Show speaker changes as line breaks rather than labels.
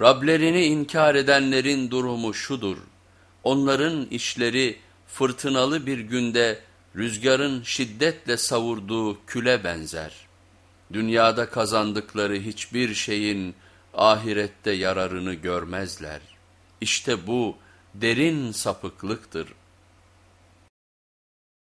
Rablerini inkar edenlerin durumu şudur. Onların işleri fırtınalı bir günde rüzgarın şiddetle savurduğu küle benzer. Dünyada kazandıkları hiçbir şeyin ahirette yararını görmezler. İşte bu derin sapıklıktır.''